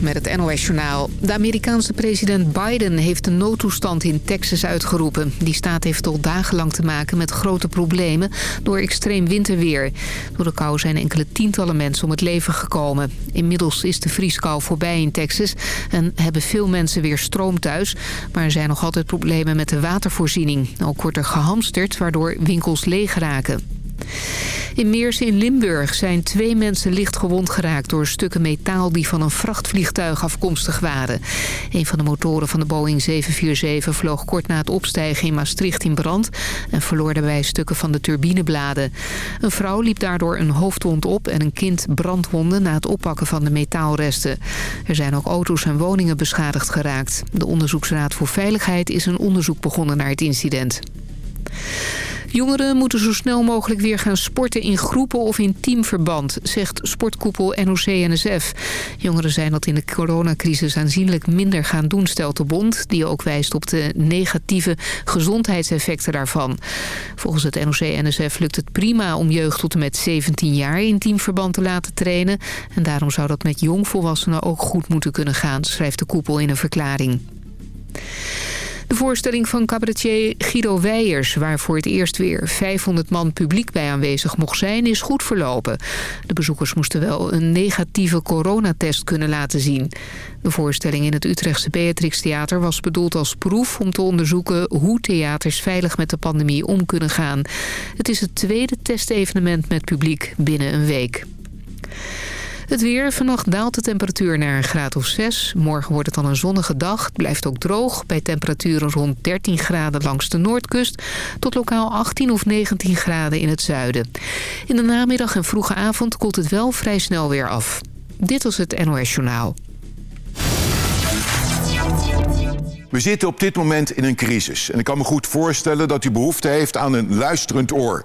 Met het NOS Journaal. De Amerikaanse president Biden heeft een noodtoestand in Texas uitgeroepen. Die staat heeft al dagenlang te maken met grote problemen door extreem winterweer. Door de kou zijn enkele tientallen mensen om het leven gekomen. Inmiddels is de vrieskou voorbij in Texas en hebben veel mensen weer stroom thuis. Maar er zijn nog altijd problemen met de watervoorziening. Ook wordt er gehamsterd waardoor winkels leeg raken. In Meersen in Limburg zijn twee mensen licht gewond geraakt... door stukken metaal die van een vrachtvliegtuig afkomstig waren. Een van de motoren van de Boeing 747 vloog kort na het opstijgen in Maastricht in brand... en verloor daarbij stukken van de turbinebladen. Een vrouw liep daardoor een hoofdwond op en een kind brandwonden... na het oppakken van de metaalresten. Er zijn ook auto's en woningen beschadigd geraakt. De Onderzoeksraad voor Veiligheid is een onderzoek begonnen naar het incident. Jongeren moeten zo snel mogelijk weer gaan sporten in groepen of in teamverband, zegt sportkoepel NOC-NSF. Jongeren zijn dat in de coronacrisis aanzienlijk minder gaan doen, stelt de bond, die ook wijst op de negatieve gezondheidseffecten daarvan. Volgens het NOC-NSF lukt het prima om jeugd tot en met 17 jaar in teamverband te laten trainen. En daarom zou dat met jongvolwassenen ook goed moeten kunnen gaan, schrijft de koepel in een verklaring. De voorstelling van cabaretier Guido Weijers... waar voor het eerst weer 500 man publiek bij aanwezig mocht zijn... is goed verlopen. De bezoekers moesten wel een negatieve coronatest kunnen laten zien. De voorstelling in het Utrechtse Beatrix Theater was bedoeld als proef... om te onderzoeken hoe theaters veilig met de pandemie om kunnen gaan. Het is het tweede testevenement met publiek binnen een week. Het weer. Vannacht daalt de temperatuur naar een graad of 6. Morgen wordt het dan een zonnige dag. Het blijft ook droog. Bij temperaturen rond 13 graden langs de noordkust. Tot lokaal 18 of 19 graden in het zuiden. In de namiddag en vroege avond koelt het wel vrij snel weer af. Dit was het NOS Journaal. We zitten op dit moment in een crisis. En ik kan me goed voorstellen dat u behoefte heeft aan een luisterend oor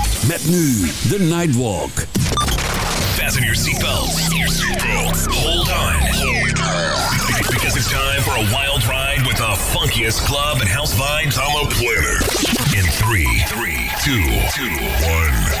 Met nu de Nightwalk. Fasten your seatbelts. Hold on. Because it's time for a wild ride with the funkiest club and house vibes on the planet. In three, three, two, two, one, one.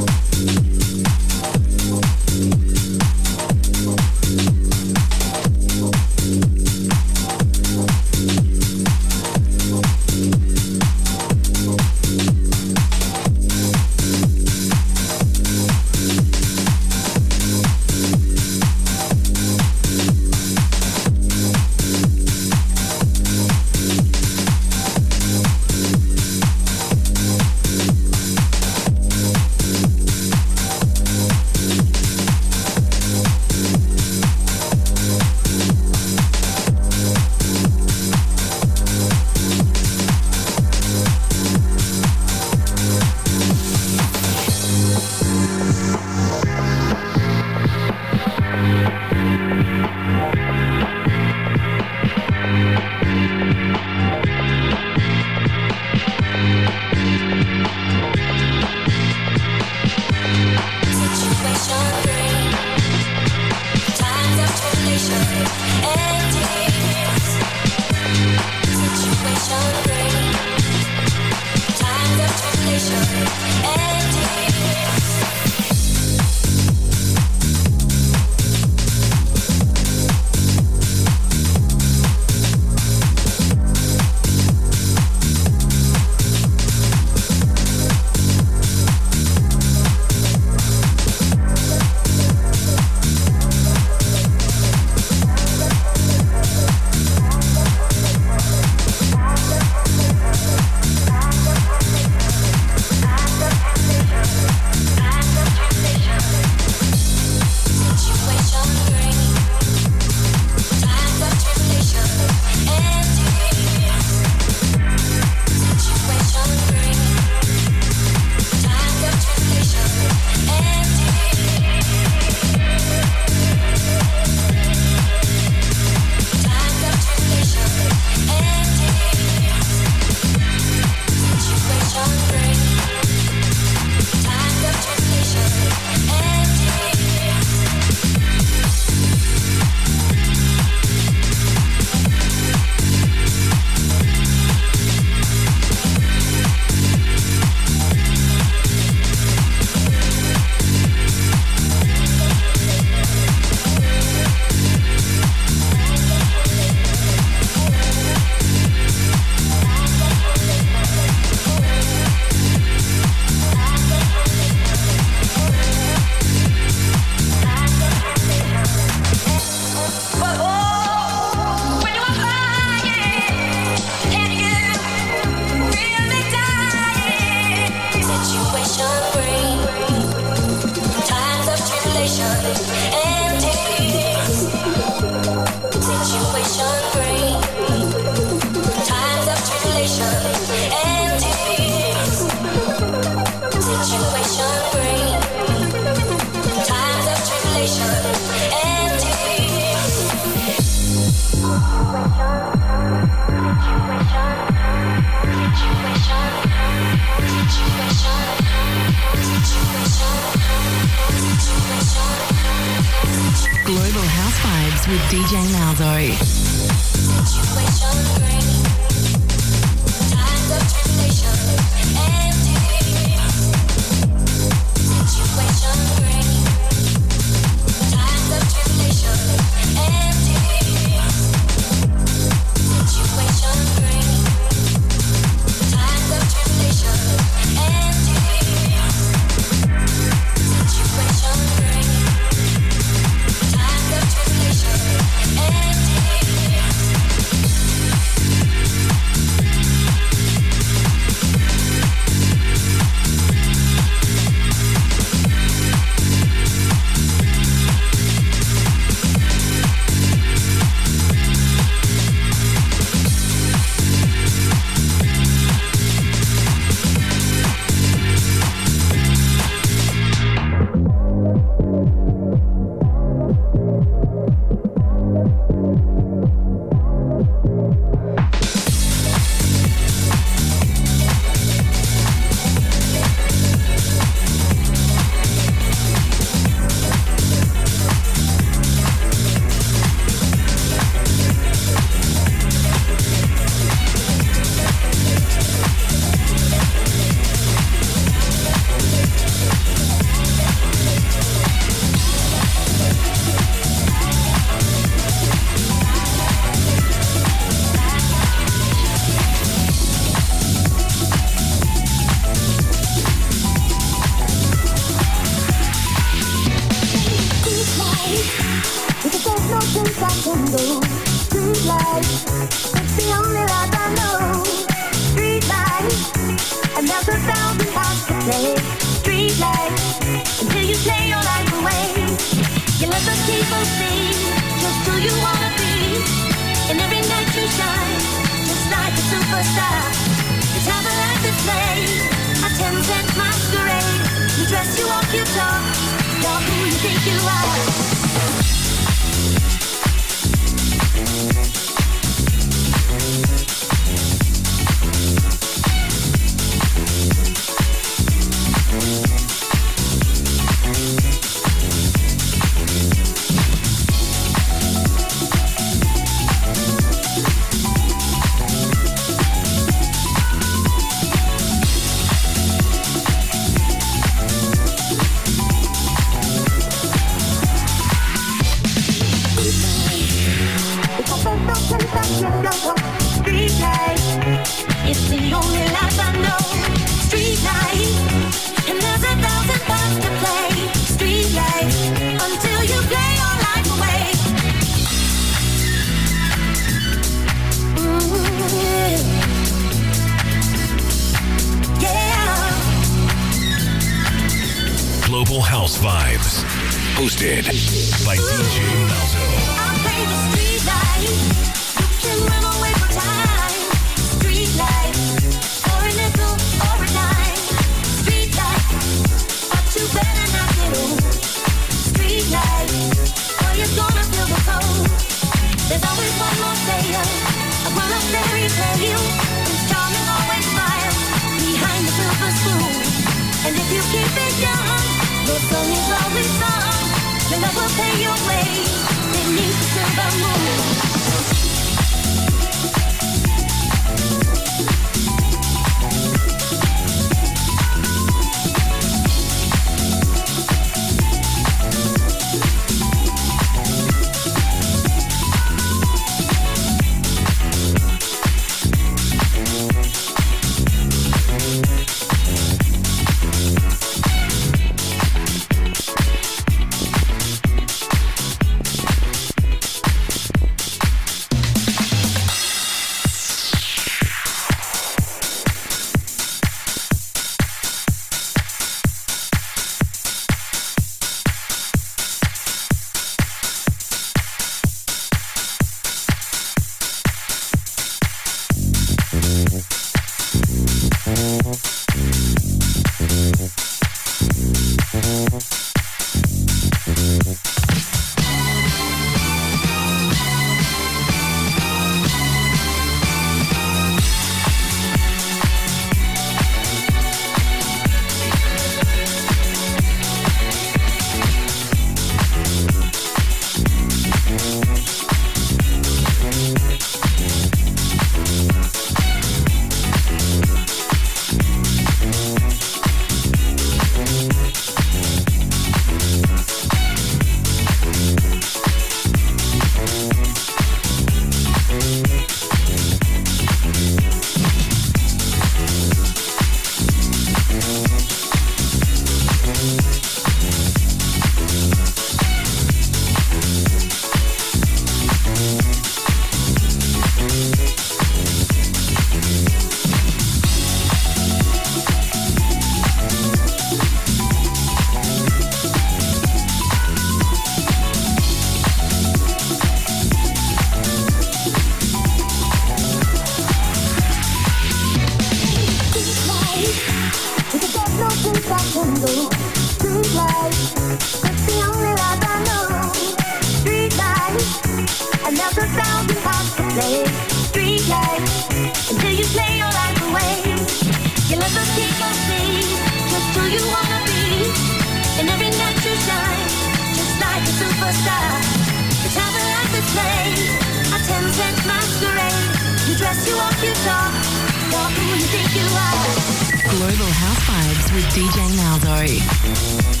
Global House Vibes with DJ Malzo.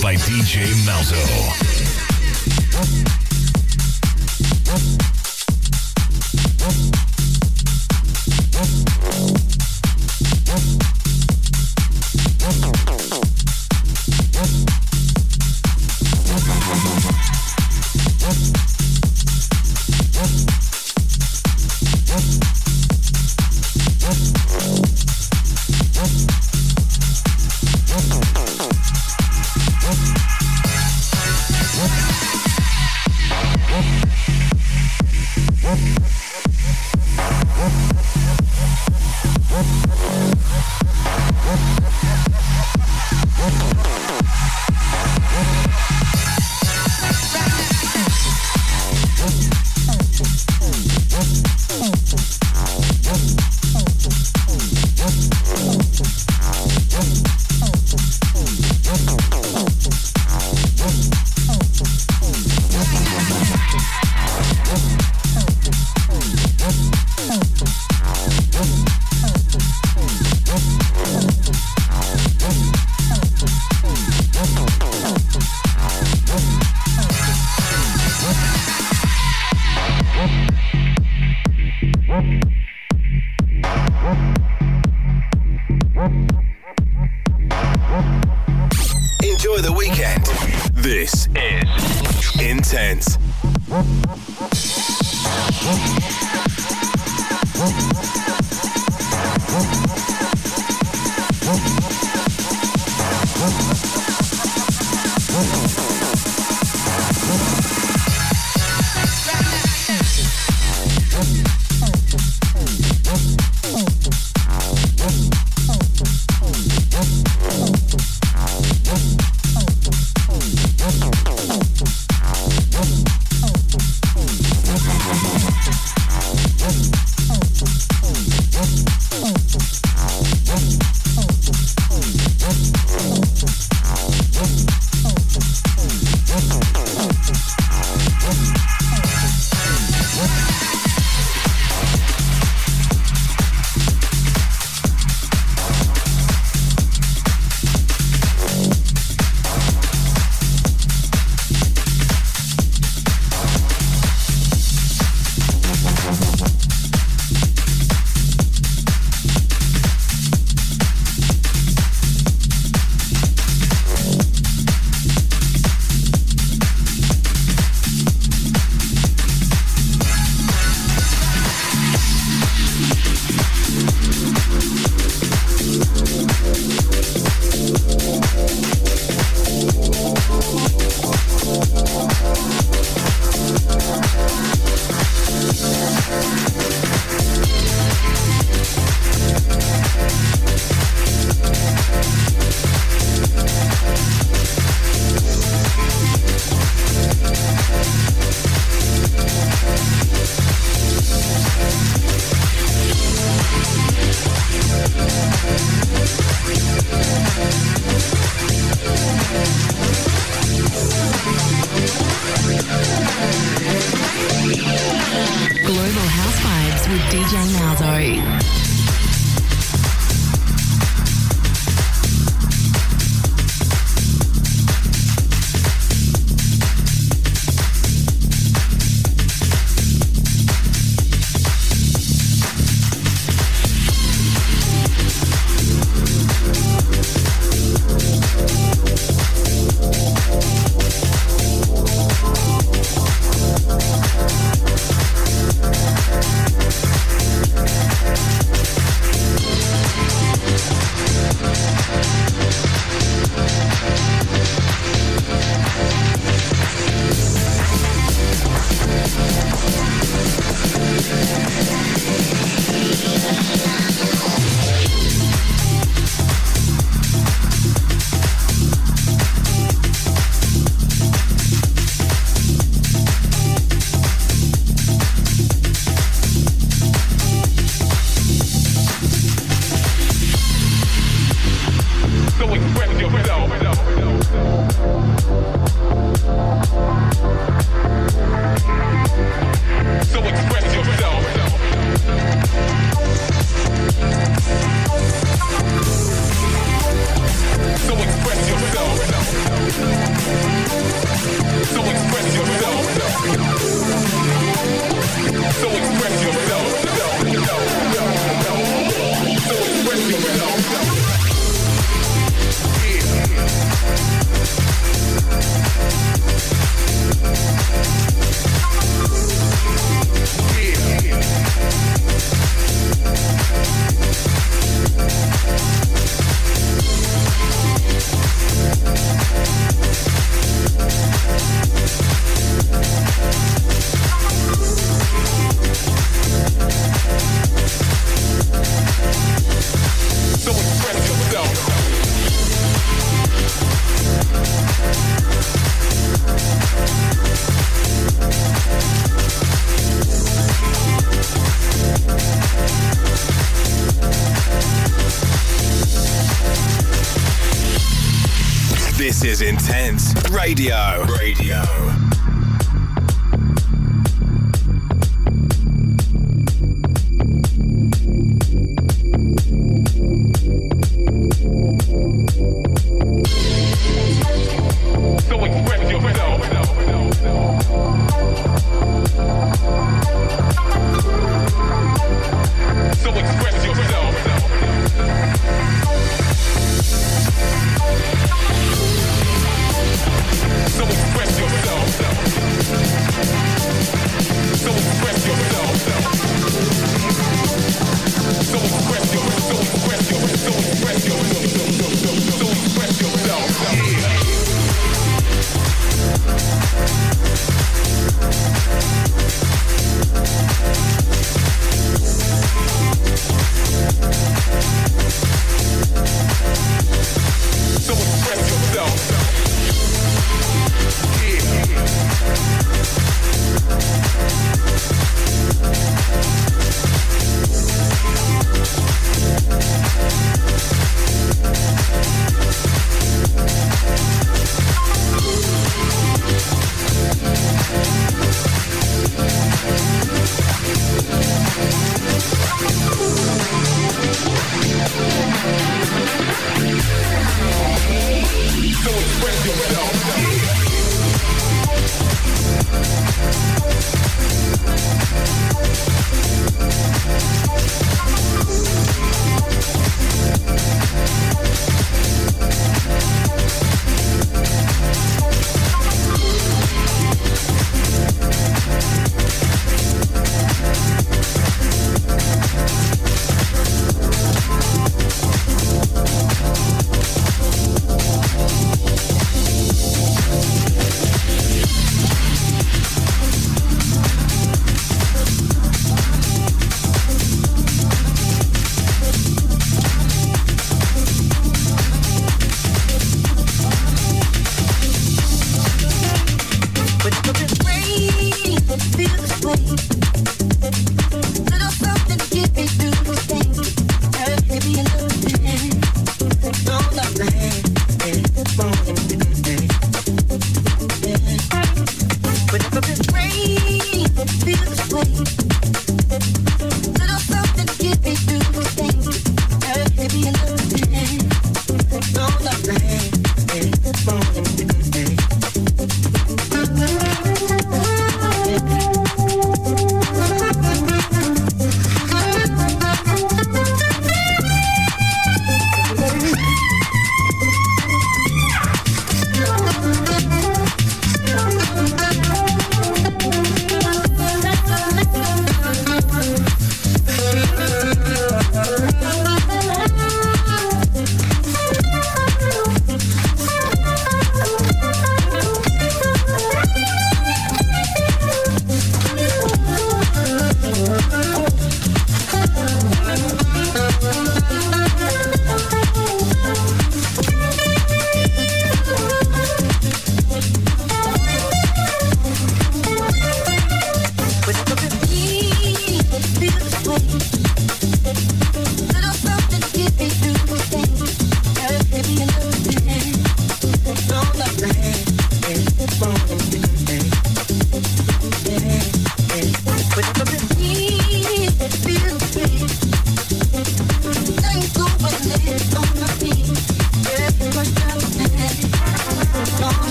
By DJ Malzo.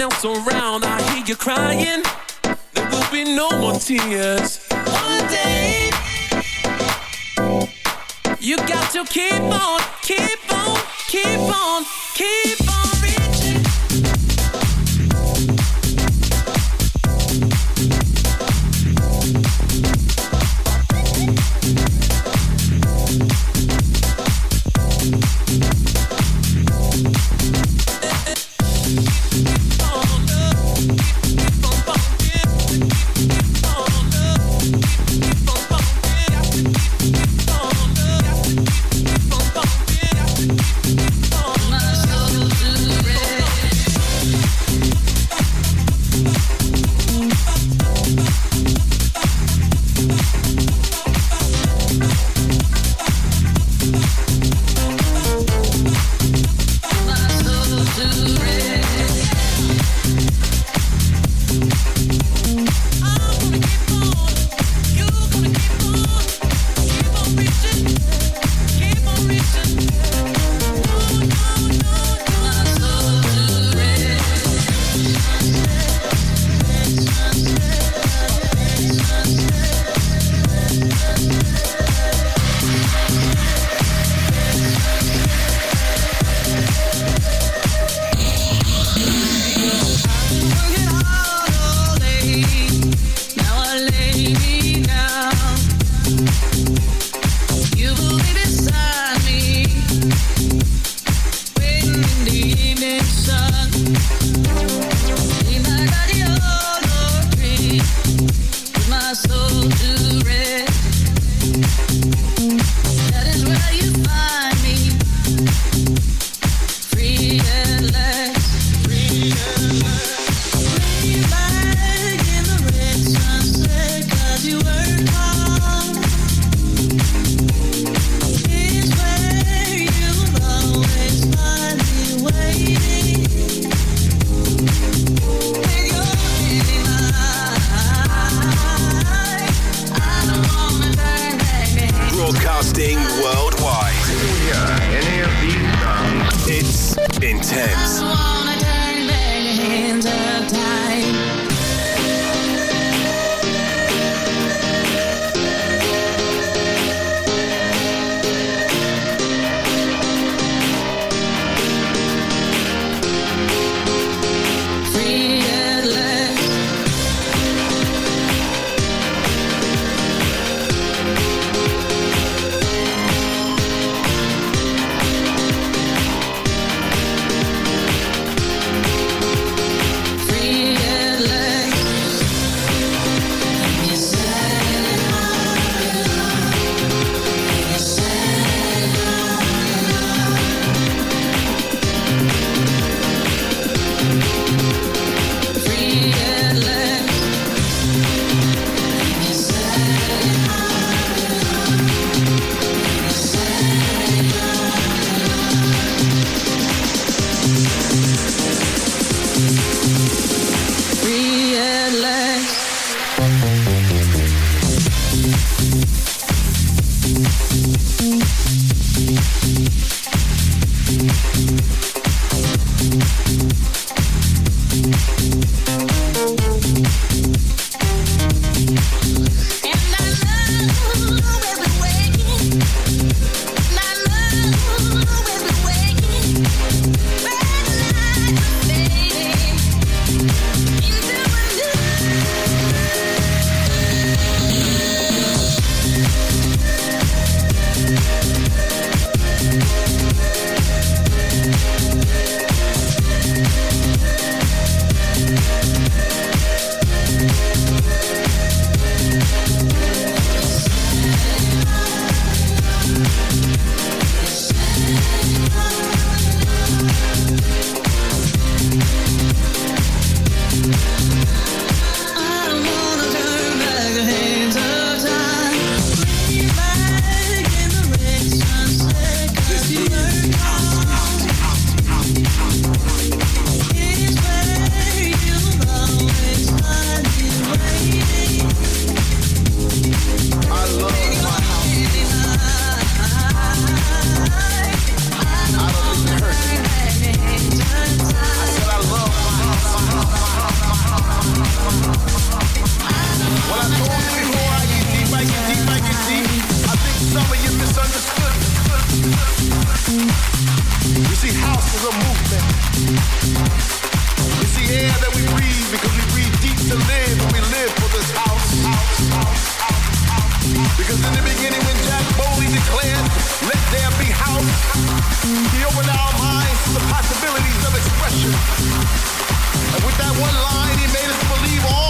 else around, I hear you crying. There will be no more tears. Because in the beginning when Jack boldly declared, let there be house, he opened our minds to the possibilities of expression. And with that one line, he made us believe all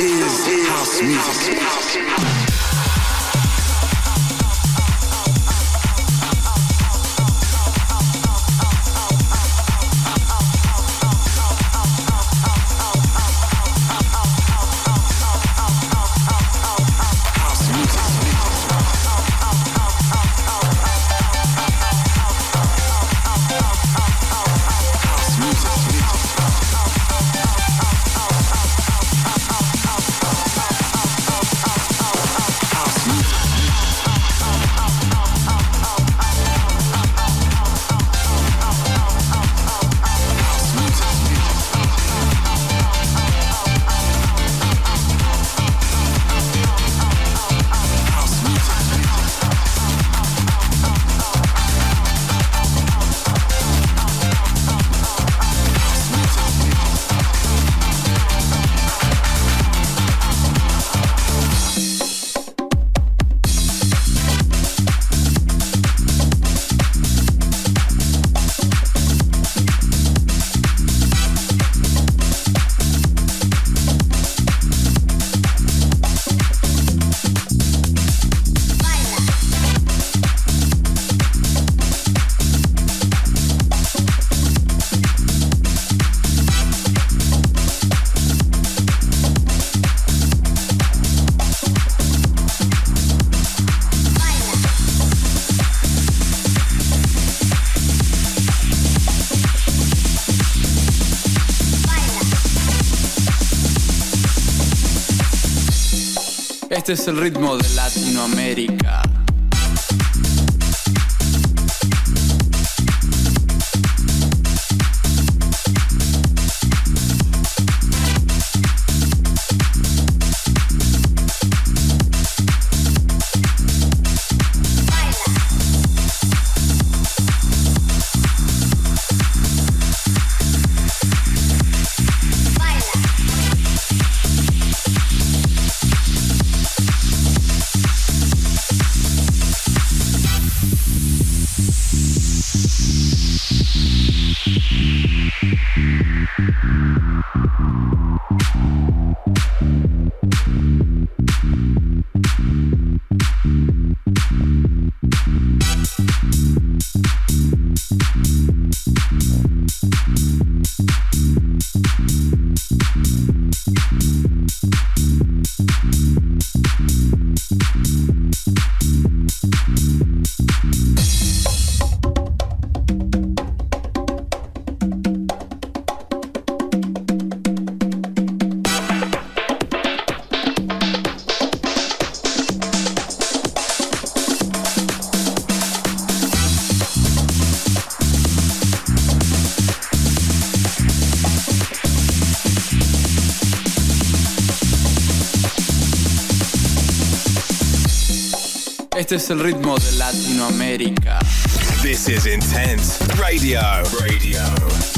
is house music. Este es el ritmo de Latinoamérica. Este es el ritmo de Latinoamérica. This is Intense Radio. Radio.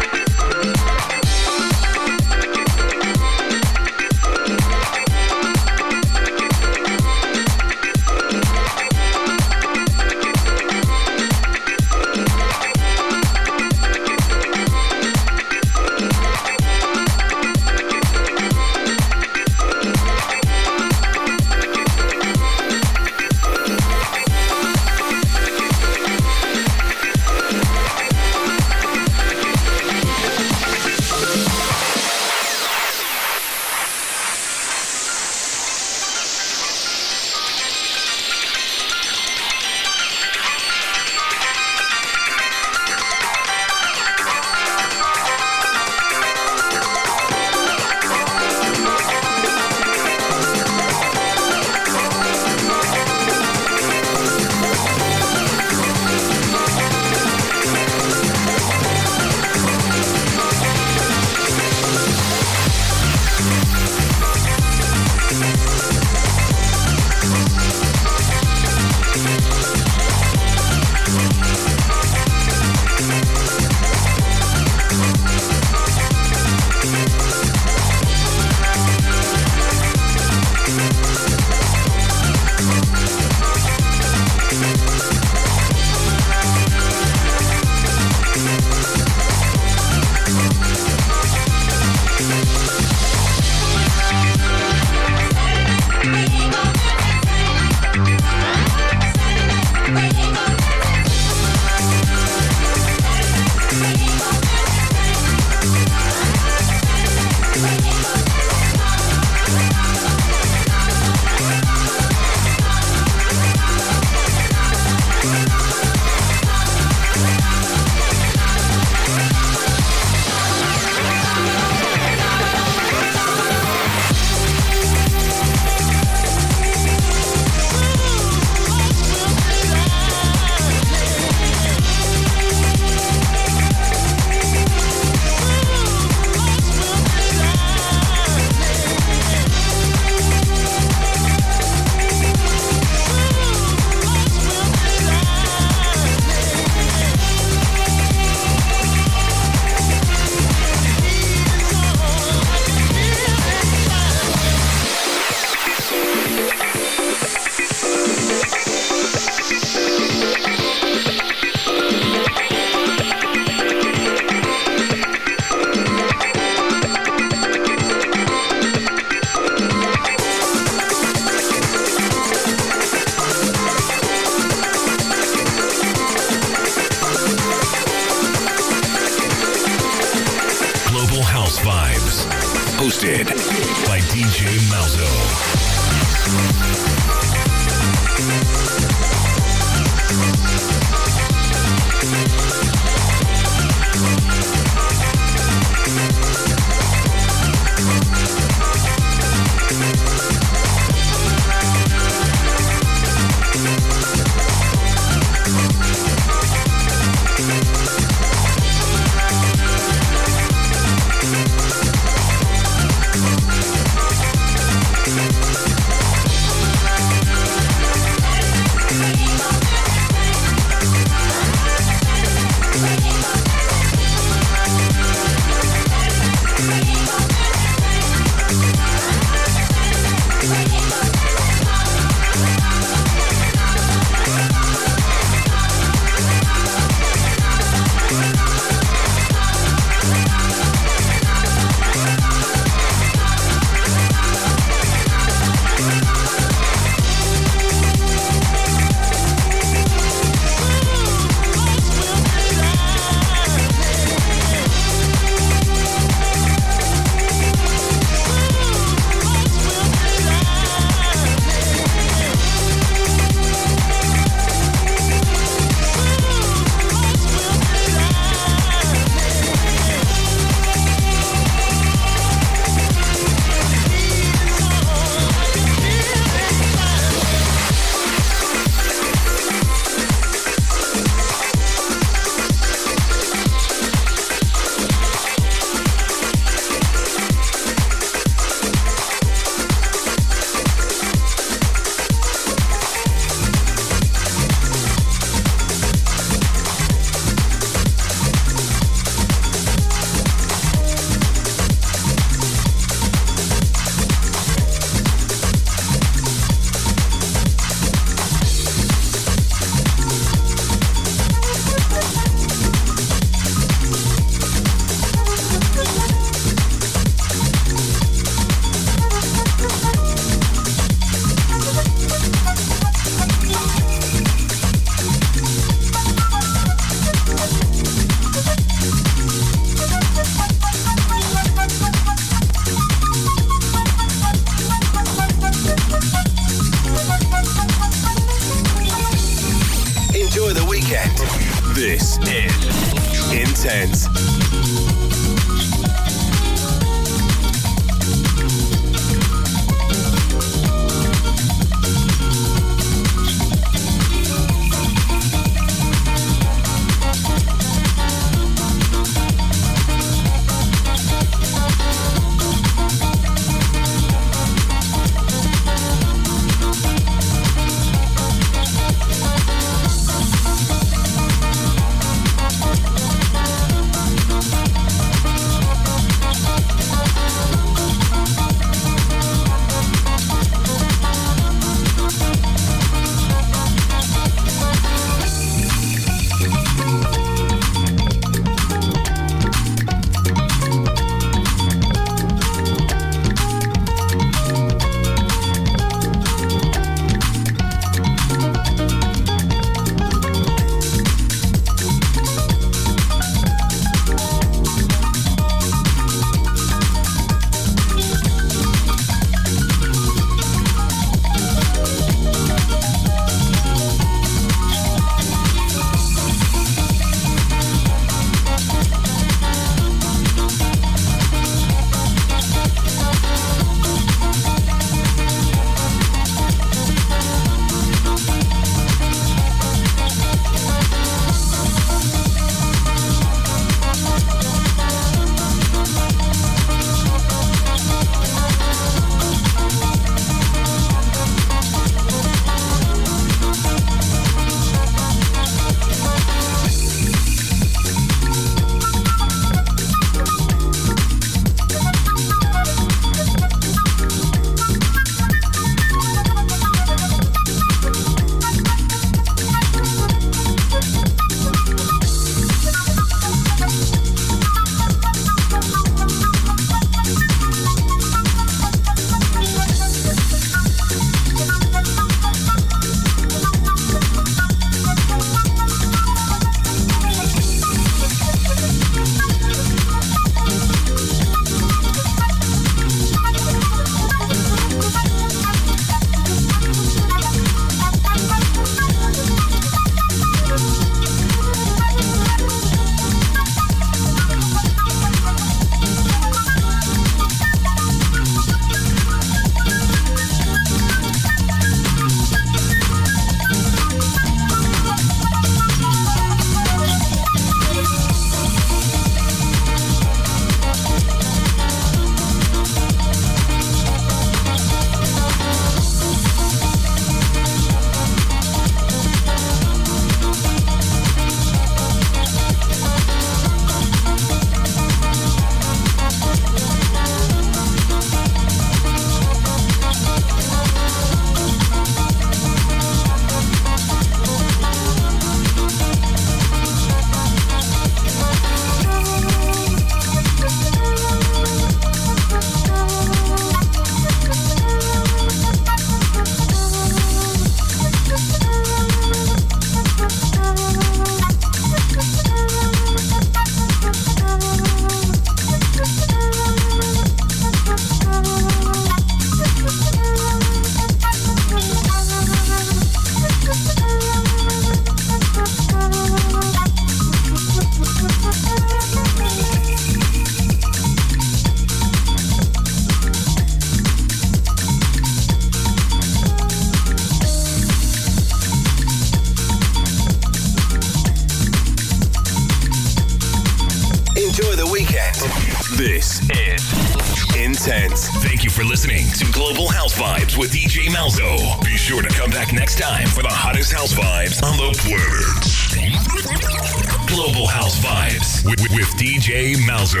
With, with DJ Malzo.